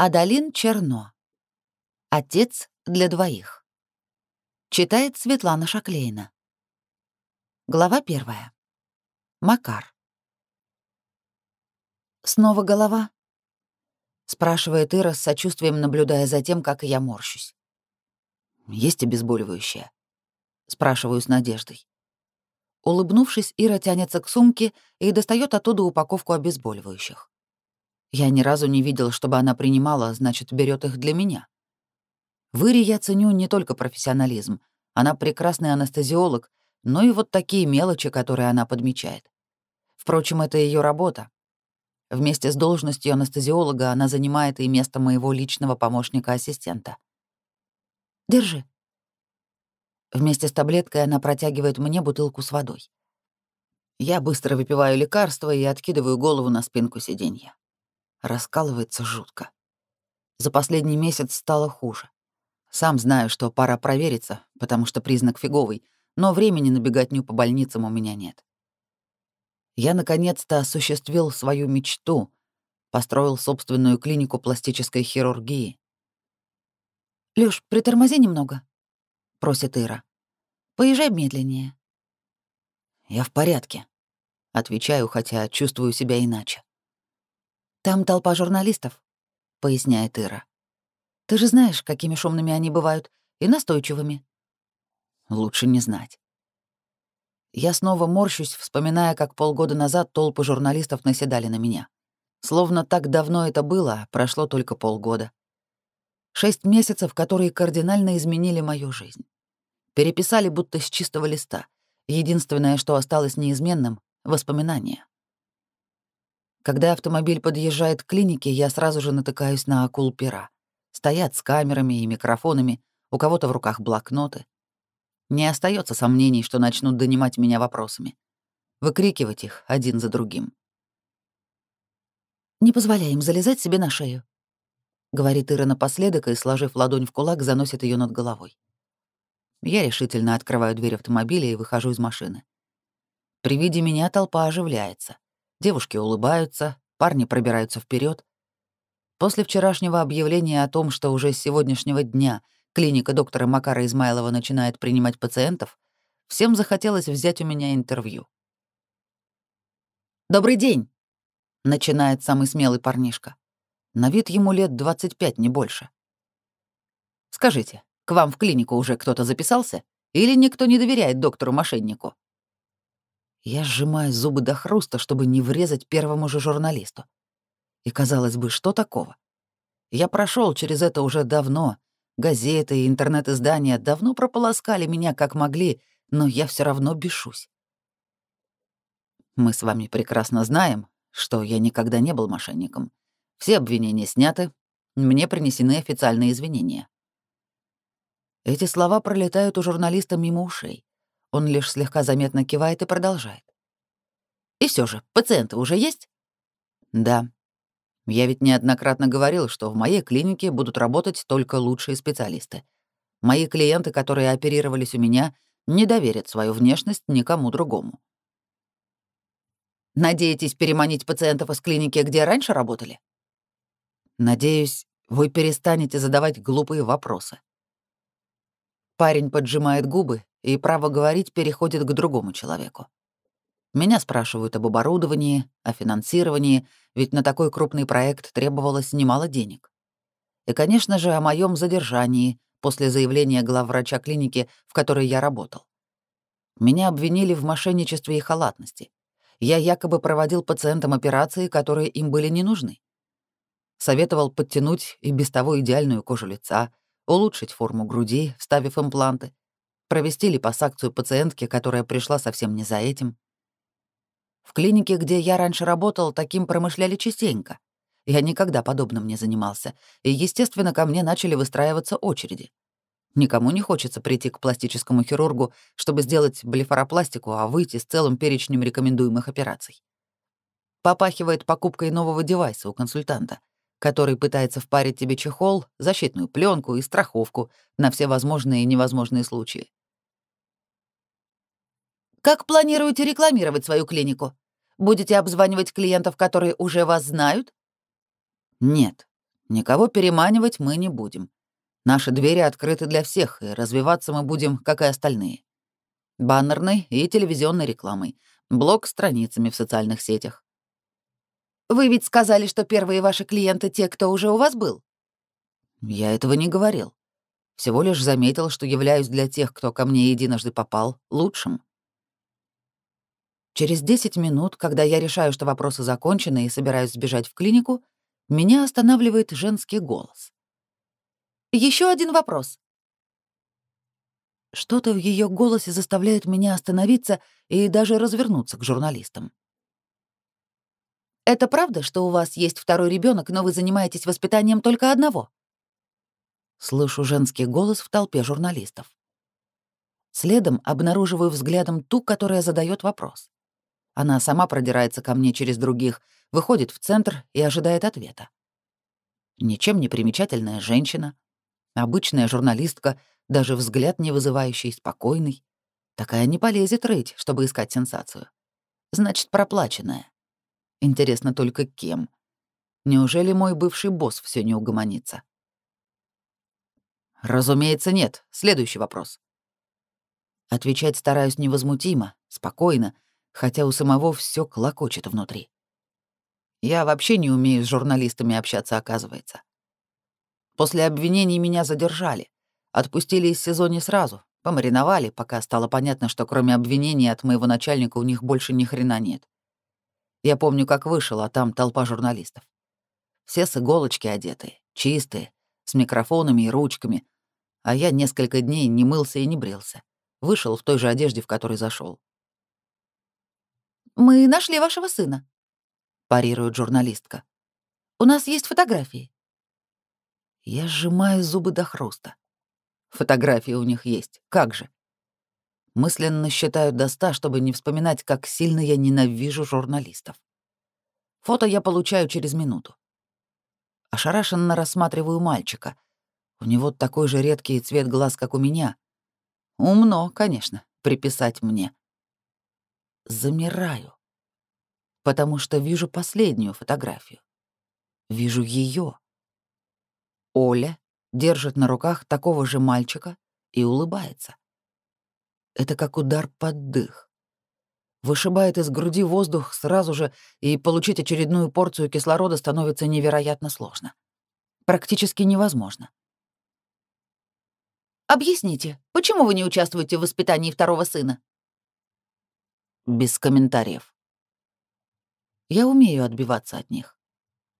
Адалин Черно. Отец для двоих. Читает Светлана Шаклейна. Глава первая. Макар. «Снова голова?» — спрашивает Ира с сочувствием, наблюдая за тем, как я морщусь. «Есть обезболивающее?» — спрашиваю с надеждой. Улыбнувшись, Ира тянется к сумке и достает оттуда упаковку обезболивающих. Я ни разу не видел, чтобы она принимала, значит, берет их для меня. В Ире я ценю не только профессионализм. Она прекрасный анестезиолог, но и вот такие мелочи, которые она подмечает. Впрочем, это ее работа. Вместе с должностью анестезиолога она занимает и место моего личного помощника-ассистента. «Держи». Вместе с таблеткой она протягивает мне бутылку с водой. Я быстро выпиваю лекарство и откидываю голову на спинку сиденья раскалывается жутко. За последний месяц стало хуже. Сам знаю, что пора провериться, потому что признак фиговый, но времени на беготню по больницам у меня нет. Я наконец-то осуществил свою мечту, построил собственную клинику пластической хирургии. «Лёш, притормози немного», — просит Ира. «Поезжай медленнее». «Я в порядке», — отвечаю, хотя чувствую себя иначе. «Там толпа журналистов», — поясняет Ира. «Ты же знаешь, какими шумными они бывают, и настойчивыми». «Лучше не знать». Я снова морщусь, вспоминая, как полгода назад толпы журналистов наседали на меня. Словно так давно это было, прошло только полгода. Шесть месяцев, которые кардинально изменили мою жизнь. Переписали будто с чистого листа. Единственное, что осталось неизменным — воспоминания. Когда автомобиль подъезжает к клинике, я сразу же натыкаюсь на акул пера. Стоят с камерами и микрофонами, у кого-то в руках блокноты. Не остается сомнений, что начнут донимать меня вопросами. Выкрикивать их один за другим. «Не позволяй им залезать себе на шею», — говорит Ира напоследок и, сложив ладонь в кулак, заносит ее над головой. Я решительно открываю дверь автомобиля и выхожу из машины. При виде меня толпа оживляется. Девушки улыбаются, парни пробираются вперед. После вчерашнего объявления о том, что уже с сегодняшнего дня клиника доктора Макара Измайлова начинает принимать пациентов, всем захотелось взять у меня интервью. «Добрый день!» — начинает самый смелый парнишка. На вид ему лет 25, не больше. «Скажите, к вам в клинику уже кто-то записался? Или никто не доверяет доктору-мошеннику?» Я сжимаю зубы до хруста, чтобы не врезать первому же журналисту. И, казалось бы, что такого? Я прошел через это уже давно. Газеты и интернет-издания давно прополоскали меня как могли, но я все равно бешусь. Мы с вами прекрасно знаем, что я никогда не был мошенником. Все обвинения сняты, мне принесены официальные извинения. Эти слова пролетают у журналиста мимо ушей. Он лишь слегка заметно кивает и продолжает. «И все же, пациенты уже есть?» «Да. Я ведь неоднократно говорил, что в моей клинике будут работать только лучшие специалисты. Мои клиенты, которые оперировались у меня, не доверят свою внешность никому другому». «Надеетесь переманить пациентов из клиники, где раньше работали?» «Надеюсь, вы перестанете задавать глупые вопросы». Парень поджимает губы и право говорить переходит к другому человеку. Меня спрашивают об оборудовании, о финансировании, ведь на такой крупный проект требовалось немало денег. И, конечно же, о моем задержании после заявления главврача клиники, в которой я работал. Меня обвинили в мошенничестве и халатности. Я якобы проводил пациентам операции, которые им были не нужны. Советовал подтянуть и без того идеальную кожу лица, улучшить форму груди, вставив импланты, провести липосакцию пациентки, которая пришла совсем не за этим. В клинике, где я раньше работал, таким промышляли частенько. Я никогда подобным не занимался, и, естественно, ко мне начали выстраиваться очереди. Никому не хочется прийти к пластическому хирургу, чтобы сделать блефаропластику, а выйти с целым перечнем рекомендуемых операций. Попахивает покупкой нового девайса у консультанта, который пытается впарить тебе чехол, защитную пленку и страховку на все возможные и невозможные случаи. Как планируете рекламировать свою клинику? Будете обзванивать клиентов, которые уже вас знают? Нет. Никого переманивать мы не будем. Наши двери открыты для всех, и развиваться мы будем, как и остальные. Баннерной и телевизионной рекламой, блог страницами в социальных сетях. Вы ведь сказали, что первые ваши клиенты те, кто уже у вас был. Я этого не говорил. Всего лишь заметил, что являюсь для тех, кто ко мне единожды попал, лучшим. Через 10 минут, когда я решаю, что вопросы закончены и собираюсь сбежать в клинику, меня останавливает женский голос. Еще один вопрос. Что-то в ее голосе заставляет меня остановиться и даже развернуться к журналистам. Это правда, что у вас есть второй ребенок, но вы занимаетесь воспитанием только одного? Слышу женский голос в толпе журналистов. Следом обнаруживаю взглядом ту, которая задает вопрос. Она сама продирается ко мне через других, выходит в центр и ожидает ответа. Ничем не примечательная женщина, обычная журналистка, даже взгляд не вызывающий, спокойный. Такая не полезет рыть, чтобы искать сенсацию. Значит, проплаченная. Интересно только кем. Неужели мой бывший босс все не угомонится? Разумеется, нет. Следующий вопрос. Отвечать стараюсь невозмутимо, спокойно, хотя у самого все клокочет внутри. Я вообще не умею с журналистами общаться, оказывается. После обвинений меня задержали. Отпустили из сезона сразу, помариновали, пока стало понятно, что кроме обвинений от моего начальника у них больше ни хрена нет. Я помню, как вышел, а там толпа журналистов. Все с иголочки одетые, чистые, с микрофонами и ручками, а я несколько дней не мылся и не брился. Вышел в той же одежде, в которой зашел. «Мы нашли вашего сына», — парирует журналистка. «У нас есть фотографии». Я сжимаю зубы до хруста. Фотографии у них есть. Как же? Мысленно считаю до ста, чтобы не вспоминать, как сильно я ненавижу журналистов. Фото я получаю через минуту. Ошарашенно рассматриваю мальчика. У него такой же редкий цвет глаз, как у меня. Умно, конечно, приписать мне замираю, потому что вижу последнюю фотографию. Вижу ее. Оля держит на руках такого же мальчика и улыбается. Это как удар под дых. Вышибает из груди воздух сразу же, и получить очередную порцию кислорода становится невероятно сложно. Практически невозможно. «Объясните, почему вы не участвуете в воспитании второго сына?» Без комментариев. Я умею отбиваться от них.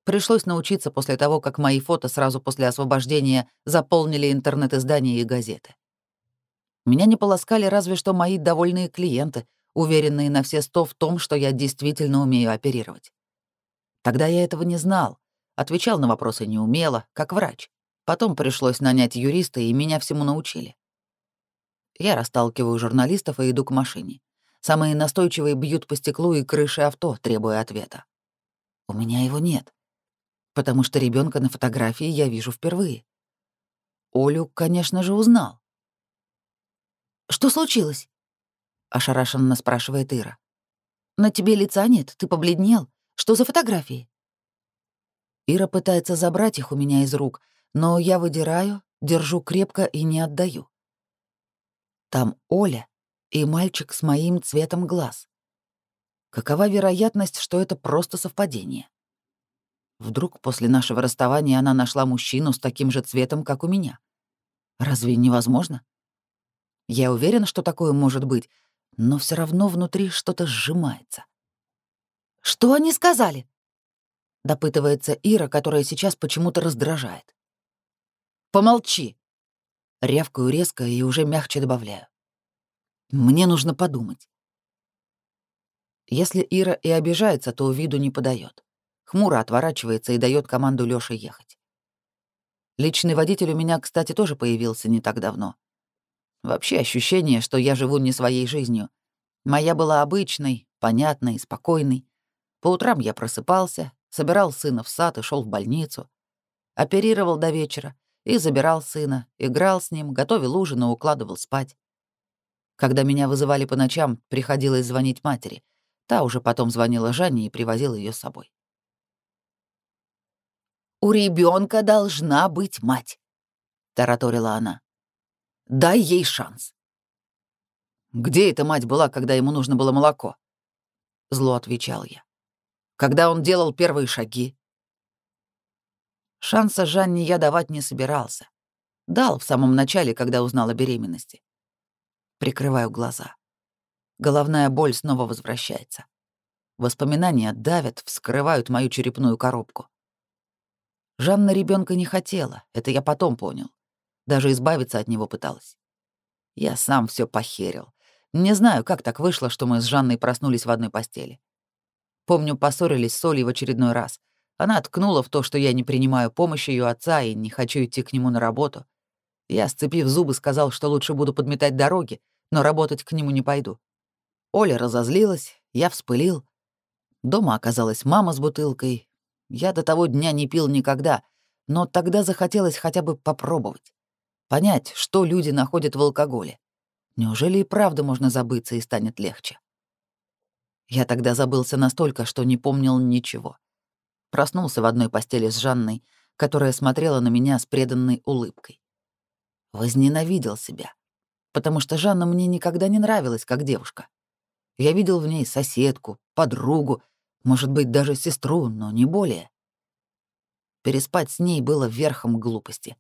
Пришлось научиться после того, как мои фото сразу после освобождения заполнили интернет-издания и газеты. Меня не полоскали разве что мои довольные клиенты, уверенные на все сто в том, что я действительно умею оперировать. Тогда я этого не знал, отвечал на вопросы неумело, как врач. Потом пришлось нанять юриста, и меня всему научили. Я расталкиваю журналистов и иду к машине. Самые настойчивые бьют по стеклу и крыше авто, требуя ответа. У меня его нет, потому что ребенка на фотографии я вижу впервые. Олю, конечно же, узнал. «Что случилось?» — ошарашенно спрашивает Ира. «На тебе лица нет, ты побледнел. Что за фотографии?» Ира пытается забрать их у меня из рук, но я выдираю, держу крепко и не отдаю. Там Оля и мальчик с моим цветом глаз. Какова вероятность, что это просто совпадение? Вдруг после нашего расставания она нашла мужчину с таким же цветом, как у меня? Разве невозможно? Я уверен, что такое может быть, но все равно внутри что-то сжимается. «Что они сказали?» — допытывается Ира, которая сейчас почему-то раздражает. «Помолчи!» Рявкаю резко и уже мягче добавляю. Мне нужно подумать. Если Ира и обижается, то виду не подает. Хмуро отворачивается и дает команду Лёше ехать. Личный водитель у меня, кстати, тоже появился не так давно. Вообще ощущение, что я живу не своей жизнью. Моя была обычной, понятной, спокойной. По утрам я просыпался, собирал сына в сад и шел в больницу. Оперировал до вечера и забирал сына, играл с ним, готовил ужин и укладывал спать. Когда меня вызывали по ночам, приходилось звонить матери. Та уже потом звонила Жанне и привозила ее с собой. У ребенка должна быть мать, тараторила она. Дай ей шанс. Где эта мать была, когда ему нужно было молоко? Зло отвечал я. Когда он делал первые шаги. Шанса Жанне я давать не собирался. Дал в самом начале, когда узнал о беременности. Прикрываю глаза. Головная боль снова возвращается. Воспоминания давят, вскрывают мою черепную коробку. Жанна ребенка не хотела, это я потом понял. Даже избавиться от него пыталась. Я сам все похерил. Не знаю, как так вышло, что мы с Жанной проснулись в одной постели. Помню, поссорились с Олей в очередной раз. Она ткнула в то, что я не принимаю помощи ее отца и не хочу идти к нему на работу. Я, сцепив зубы, сказал, что лучше буду подметать дороги, но работать к нему не пойду. Оля разозлилась, я вспылил. Дома оказалась мама с бутылкой. Я до того дня не пил никогда, но тогда захотелось хотя бы попробовать. Понять, что люди находят в алкоголе. Неужели и правда можно забыться и станет легче? Я тогда забылся настолько, что не помнил ничего. Проснулся в одной постели с Жанной, которая смотрела на меня с преданной улыбкой. Возненавидел себя, потому что Жанна мне никогда не нравилась как девушка. Я видел в ней соседку, подругу, может быть, даже сестру, но не более. Переспать с ней было верхом глупости.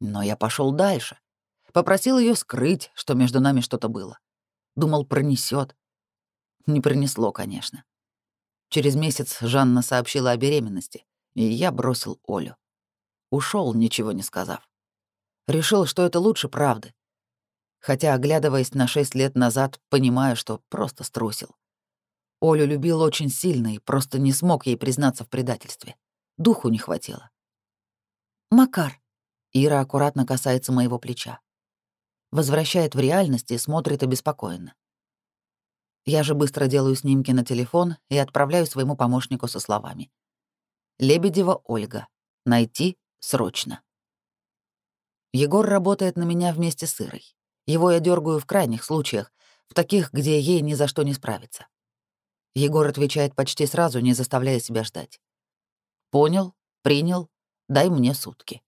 Но я пошел дальше. Попросил ее скрыть, что между нами что-то было. Думал, пронесет. Не пронесло, конечно. Через месяц Жанна сообщила о беременности, и я бросил Олю. Ушел, ничего не сказав. Решил, что это лучше правды хотя, оглядываясь на шесть лет назад, понимаю, что просто струсил. Олю любил очень сильно и просто не смог ей признаться в предательстве. Духу не хватило. «Макар», — Ира аккуратно касается моего плеча. Возвращает в реальность и смотрит обеспокоенно. Я же быстро делаю снимки на телефон и отправляю своему помощнику со словами. «Лебедева Ольга. Найти срочно». Егор работает на меня вместе с Ирой. Его я дергаю в крайних случаях, в таких, где ей ни за что не справиться. Егор отвечает почти сразу, не заставляя себя ждать. «Понял, принял, дай мне сутки».